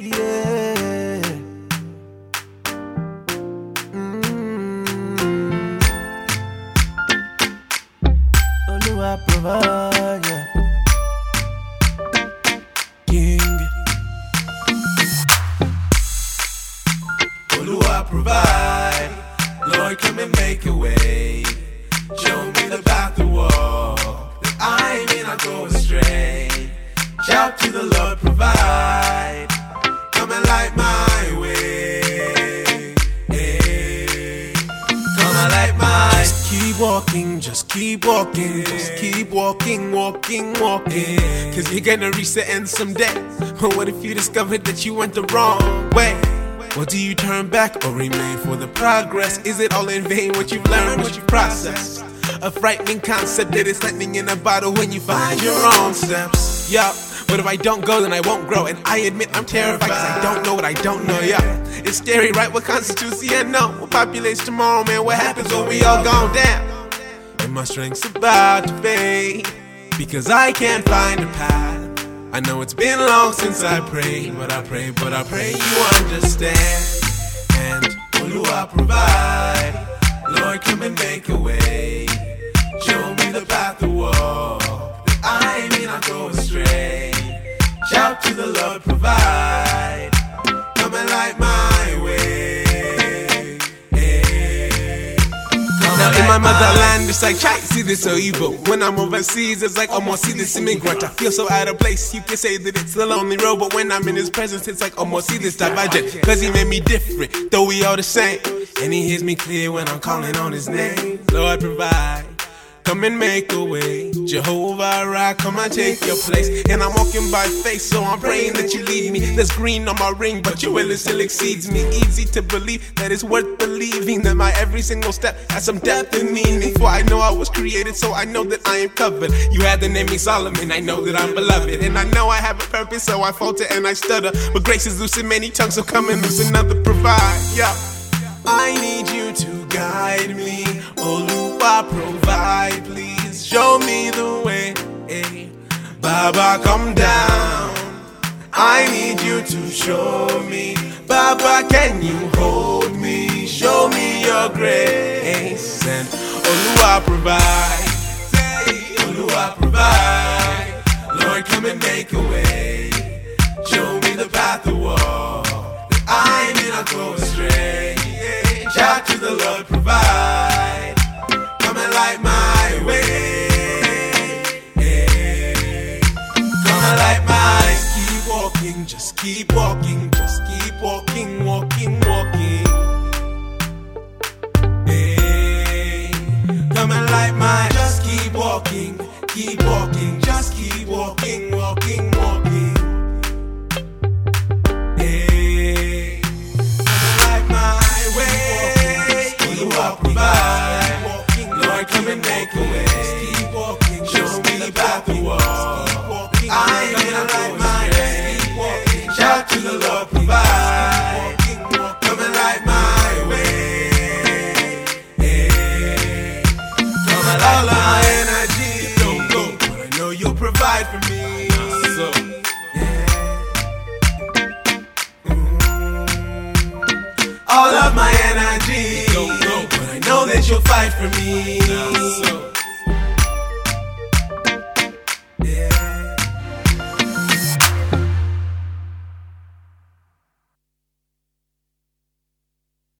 Yeah. Mm. Only I provide. Yeah. Walking, just keep walking, just keep walking, walking, walking. Cause you're gonna reach the someday. But what if you discovered that you went the wrong way? Well, do you turn back or remain for the progress? Is it all in vain what you've learned, what you've processed? A frightening concept that is lightning in a bottle when you find your own steps. Yup. But if I don't go, then I won't grow. And I admit I'm terrified because I don't know what I don't know. Yeah, it's scary, right? What constitutes the unknown? What populates tomorrow, man? What happens when we all gone down? My strength's about to fade because I can't find a path. I know it's been long since I prayed, but I pray, but I pray you understand. And Oluwa provide. Lord, come and make a way. Show me the path to walk, I may not go astray. Shout to the Lord, provide. Come and light my in my motherland, it's like, try see this so evil. When I'm overseas, it's like oh, almost see this immigrant. I feel so out of place. You can say that it's the lonely road, but when I'm in his presence, it's like oh, almost see this divergent. Cause he made me different, though we all the same. And he hears me clear when I'm calling on his name. Lord, provide. Come and make a way. Jehovah, Ra, come and take your place. And I'm walking by faith, so I'm praying that you lead me. There's green on my ring, but your will still exceeds me. Easy to believe that it's worth believing that my every single step has some depth and meaning. For I know I was created, so I know that I am covered. You had the name me Solomon, I know that I'm beloved. And I know I have a purpose, so I falter and I stutter. But grace is loose in many tongues, so come and loose another provide. Yeah. I need you to guide me. Oh, Oluwa, provide, please. Show me the way. Hey. Baba, come down. I need you to show me. Baba, can you hold me? Show me your grace. And Oluwa, provide. Say, Oluwa provide. Lord, come and make a way. Show me the path to walk, I may not go astray. Shout to the Lord, provide. Keep walking, just keep walking, walking, walking. Hey, come and light my. Just keep walking, keep walking, just keep walking, walking, walking. Hey, come and light my way. Provide. Walking, Lord, come and make a way. Just Keep walking, Show just me keep the path to walking, provide for me. So, all of my energy don't go, but I know that you'll fight for me.